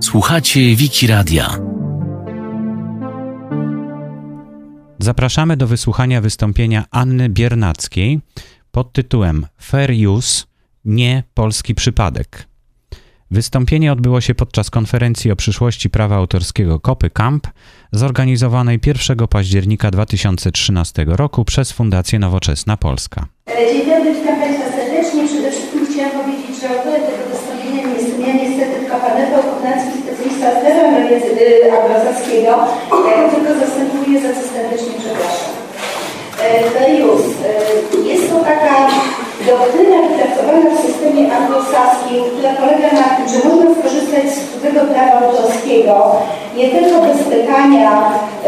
Słuchacie Wiki Radia. Zapraszamy do wysłuchania wystąpienia Anny Biernackiej pod tytułem Fair Use nie polski przypadek. Wystąpienie odbyło się podczas konferencji o przyszłości prawa autorskiego Kopy Camp, zorganizowanej 1 października 2013 roku przez Fundację Nowoczesna Polska. Dzień dobry, witam Państwa serdecznie. Chciałam powiedzieć, że autorem tego wystąpienia nie jestem ja niestety, Ewa Kownacki, specjalista z prawa anglosaskiego. Ja go tylko zastępuję, za co serdecznie przepraszam. Darius, jest to taka doktryna wypracowana w systemie anglosaskim, która polega na tym, że można skorzystać z cudzego prawa autorskiego nie tylko bez pytania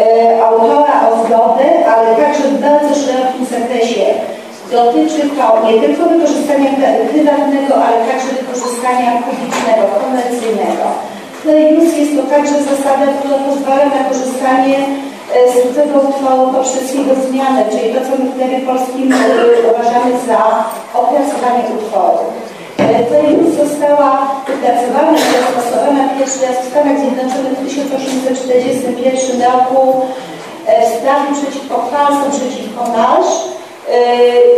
e, autora o zgodę, ale także w bardzo szerokim zakresie. Dotyczy to nie tylko wykorzystania wykorzystania publicznego, komercyjnego. Plus jest to także zasada, która pozwala na korzystanie z tego utworu poprzez jego zmianę, czyli to, co my w prawie polskim uważamy za opracowanie utworu. Projekt została wypracowana i zastosowana pierwszy raz w Stanach Zjednoczonych w 1841 roku w sprawie przeciwko falsom, przeciwko marsz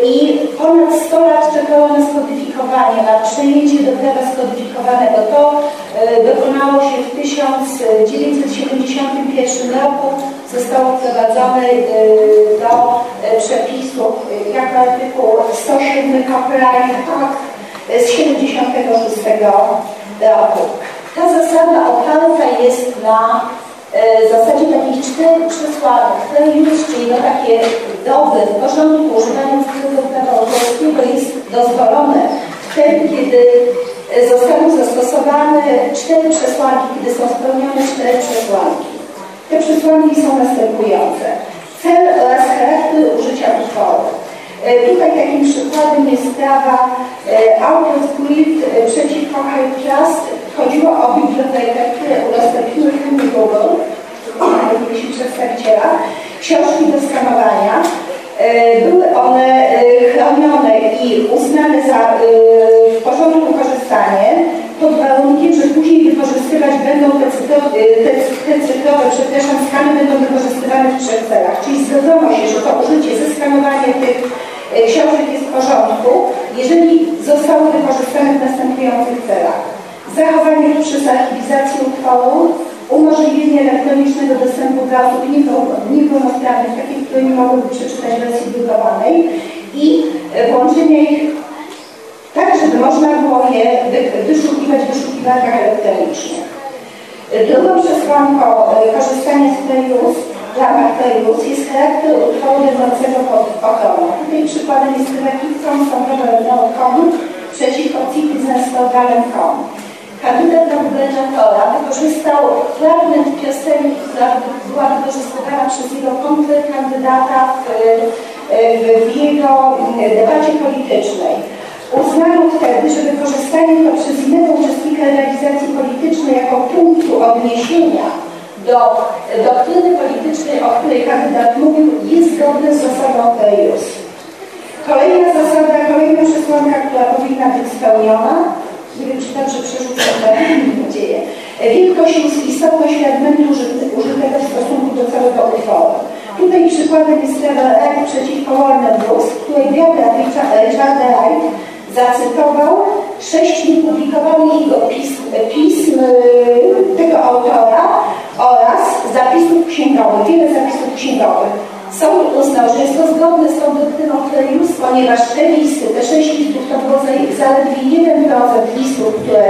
i ponad 100 lat czekało na skodyfikowanie, na przejęcie do prawa skodyfikowanego. To dokonało się w 1971 roku, zostało wprowadzone do przepisów jako artykuł 107 Copyright Act z 76 roku. Ta zasada oparta jest na w zasadzie takich czterech przesłanek. Fairness, czyli no takie dobre, w porządku, używanie cudzego prawa autorskiego jest dozwolone wtedy, kiedy zostaną zastosowane cztery przesłanki, kiedy są spełnione cztery przesłanki. Te przesłanki są następujące. Cel oraz charakter użycia utworu. Tutaj takim przykładem jest sprawa Authors Grid przeciwko High Trust. Chodziło o przedstawiciela, książki do skanowania. Były one chronione i uznane za w porządku korzystanie pod warunkiem, że później wykorzystywać będą te, cyfrowe, te, te cyfrowe, przepraszam, skany będą wykorzystywane w trzech celach. Czyli zgodzono się, że to użycie, zeskanowanie tych książek jest w porządku, jeżeli zostały wykorzystane w następujących celach. Zachowanie przez archiwizację utworu, umożliwienie elektronicznego dostępu dla osób niepełnosprawnych, takich, które nie mogłyby przeczytać wersji drukowanej i włączenie ich tak, żeby można było je wyszukiwać w wyszukiwarkach elektronicznych. Drugą przesłanką korzystania z w ramach Playus jest charakter utworu będącego pod ochroną. Tutaj przykładem jest Krakicą Sądowe.com przeciwko Citizensportalem.com. Kandydat na gubernatora wykorzystał fragment piosenki, która była wykorzystywana przez jego kontrkandydata w, w, jego debacie politycznej. Uznano wtedy, że wykorzystanie to przez innego uczestnika realizacji politycznej jako punktu odniesienia do doktryny politycznej, o której kandydat mówił, jest zgodne z zasadą Pejus. Kolejna zasada, kolejna przesłanka, która powinna być spełniona, nie wiem, czy dobrze przerzucę, mam nadzieję, wielkość i istotność fragmentu użytego w stosunku do całego utworu. Tutaj przykładem jest sprawa Wright przeciwko Warner Bros., której biograf Richarda Wright zacytował sześć niepublikowanych pism, pism tego autora oraz zapisów księgowych, wiele zapisów księgowych. Sąd uznał, że jest to zgodne z tą doktryną Ferius, ponieważ te listy, te sześć listów to zaledwie 1% listów, które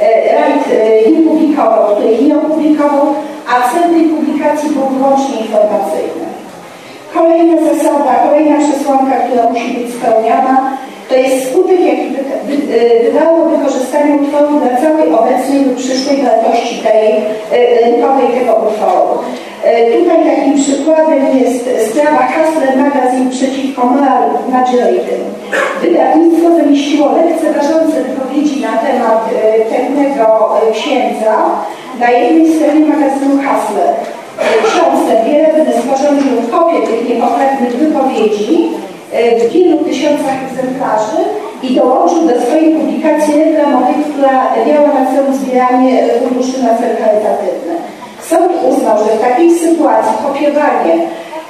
Wright nie publikował, które nie opublikował, a cel tej publikacji był wyłącznie informacyjny. Kolejna zasada, kolejna przesłanka, która musi być spełniona, to jest skutek, jaki wydało wykorzystanie utworu dla całej obecnej lub przyszłej wartości tej rynkowej tego utworu. Tutaj takim przykładem jest sprawa Hassler Magazine przeciwko Moral Majorating. Wydawnictwo zamieściło lekceważące wypowiedzi na temat pewnego księdza na jednej stronie magazynu. Ksiądz Wielebny sporządził kopię tych niepochlebnych wypowiedzi w wielu tysiącach egzemplarzy i dołączył do swojej publikacji reklamowej, która miała na celu zbieranie funduszy na cel charytatywny. Sąd uznał, że w takiej sytuacji kopiowanie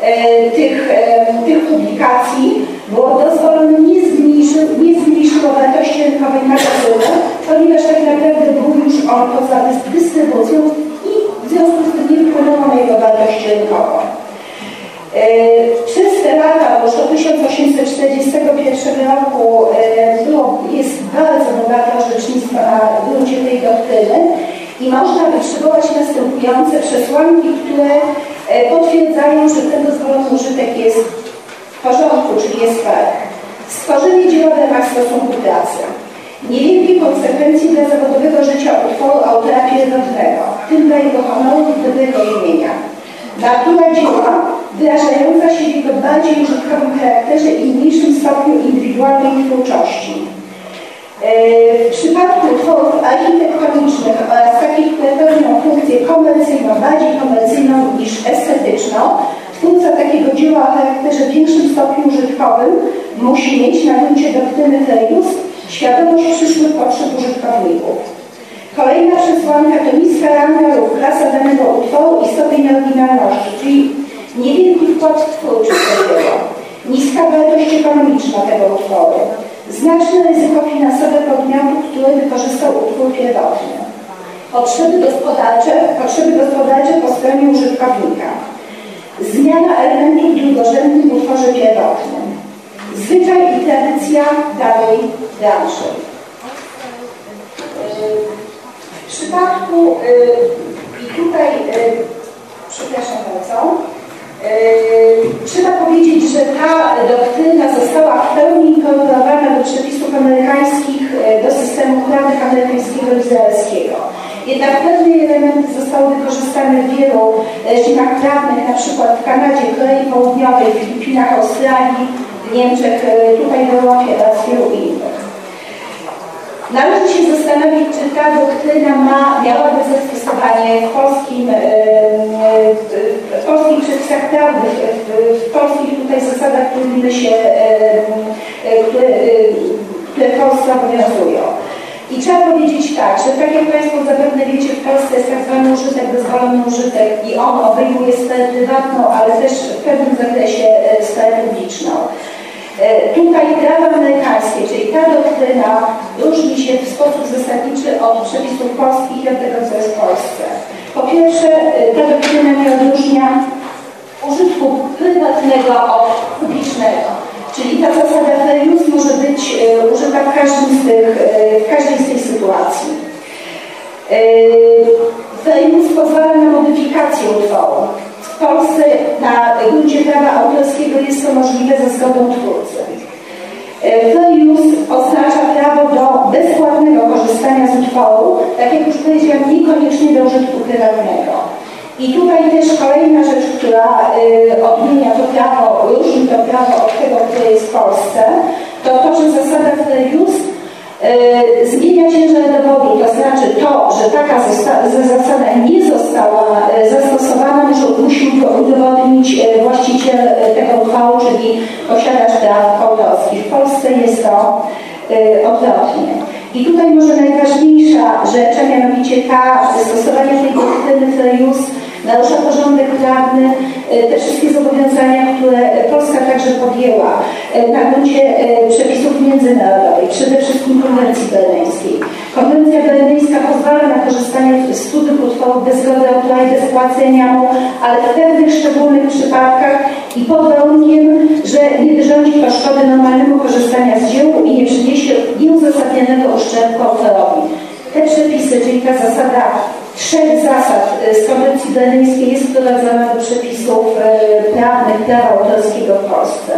e, tych, e, tych publikacji było dozwolone, nie, zmniejszy, nie zmniejszyło wartości rynkowej magazynu, ponieważ tak naprawdę był już on poza dystrybucją i w związku z tym nie wpłynęło na jego wartość rynkową. E, przez te lata, już od 1841 roku było, jest bardzo bogate orzecznictwo na gruncie tej doktryny i można by przywołać następujące przesłanki, które potwierdzają, że ten dozwolony użytek jest w porządku, czyli jest fair. Stworzenie dzieła w ramach stosunku pracy. Niewielkie konsekwencje dla zawodowego życia utworu autora pierwotnego, w tym dla jego honoru i dobrego imienia. Natura dzieła wyrażająca się w bardziej użytkowym charakterze i mniejszym stopniu indywidualnej twórczości. E, w przypadku utworów architektonicznych oraz takich, które pełnią funkcję komercyjną, bardziej komercyjną niż estetyczną, Twórca takiego dzieła o charakterze większym stopniu użytkowym musi mieć na gruncie doktryny Freius świadomość przyszłych potrzeb użytkowników. Kolejna przesłanka to niska ranga lub klasa danego utworu i stopień oryginalności, czyli niewielki wkład twórczy tego, niska wartość ekonomiczna tego utworu, znaczne ryzyko finansowe podmiotu, który wykorzystał utwór pierwotny, potrzeby gospodarcze, potrzeby gospodarcze po stronie użytkownika, Zmiana elementów drugorzędnych w utworze pierwotnym. Zwyczaj i tradycja dalej dalszej. W przypadku, y, i tutaj, y, przepraszam bardzo, trzeba powiedzieć, że ta doktryna została w pełni inkorporowana do przepisów amerykańskich, do systemu prawnych amerykańskiego i izraelskiego. Jednak pewne elementy zostały wykorzystane w wielu reżimach prawnych, na przykład w Kanadzie, Korei Południowej, Filipinach, Australii, Niemczech, e, tutaj w Europie oraz wielu innych. Należy się zastanowić, czy ta doktryna ma, miałaby zastosowanie w polskim, w polskich przepisach prawnych, w polskich tutaj zasadach, którymi się, które, które Polsce obowiązują. I trzeba powiedzieć tak, że tak jak Państwo zapewne wiecie, w Polsce jest tak zwany użytek, dozwolony użytek i on obejmuje sferę prywatną, ale też w pewnym zakresie e, sferę publiczną. E, tutaj prawo amerykańskie, czyli ta doktryna różni się w sposób zasadniczy od przepisów polskich i od tego, co jest w Polsce. Po pierwsze, e, ta doktryna nie odróżnia użytku prywatnego od publicznego. Czyli ta zasada fair może być e, użyta w, każdym z tych, w każdej z tych sytuacji. Fair pozwala na modyfikację utworu. W Polsce na gruncie autorskiego jest to możliwe ze zgodą twórcy. Fair use oznacza prawo do bezpłatnego korzystania z utworu, tak jak już powiedziałam, niekoniecznie do użytku prywatnego. I tutaj też kolejna rzecz, która y, odmienia to prawo, różni to prawo od tego, które jest w Polsce, to to, że zasada Freius y, zmienia ciężar dowodu, to znaczy to, że taka zasada nie została y, zastosowana, musi udowodnić y, właściciel y, tego uchwału, czyli posiadacz praw autorskich. W Polsce jest to odwrotnie. I tutaj może najważniejsza rzecz, a mianowicie ta stosowanie tej doktryny Freius narusza porządek prawny, e, te wszystkie zobowiązania, które Polska także podjęła e, na gruncie e, przepisów międzynarodowych, przede wszystkim konwencji berneńskiej. Konwencja berneńska pozwala na korzystanie z cudzych utworów bez zgody autora i bez płacenia mu, ale w pewnych szczególnych przypadkach i pod warunkiem, że nie wyrządzi to szkody normalnemu korzystania z dzieł i nie przyniesie nieuzasadnionego uszczerbku autorowi. Te przepisy, czyli ta zasada trzech zasad e, z konwencji berlińskiej jest wprowadzona do przepisów e, prawnych prawa autorskiego w Polsce.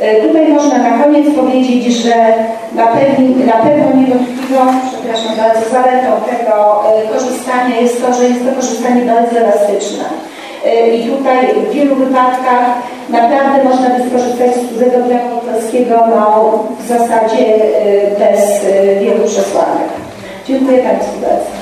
E, tutaj można na koniec powiedzieć, że na, pewni, na pewno niewątpliwą, przepraszam bardzo, zaletą tego korzystania jest to, że jest to korzystanie bardzo elastyczne. I tutaj w wielu wypadkach naprawdę można by skorzystać z cudzego prawa autorskiego no, w zasadzie bez wielu przesłanek. Dziękuję Państwu bardzo.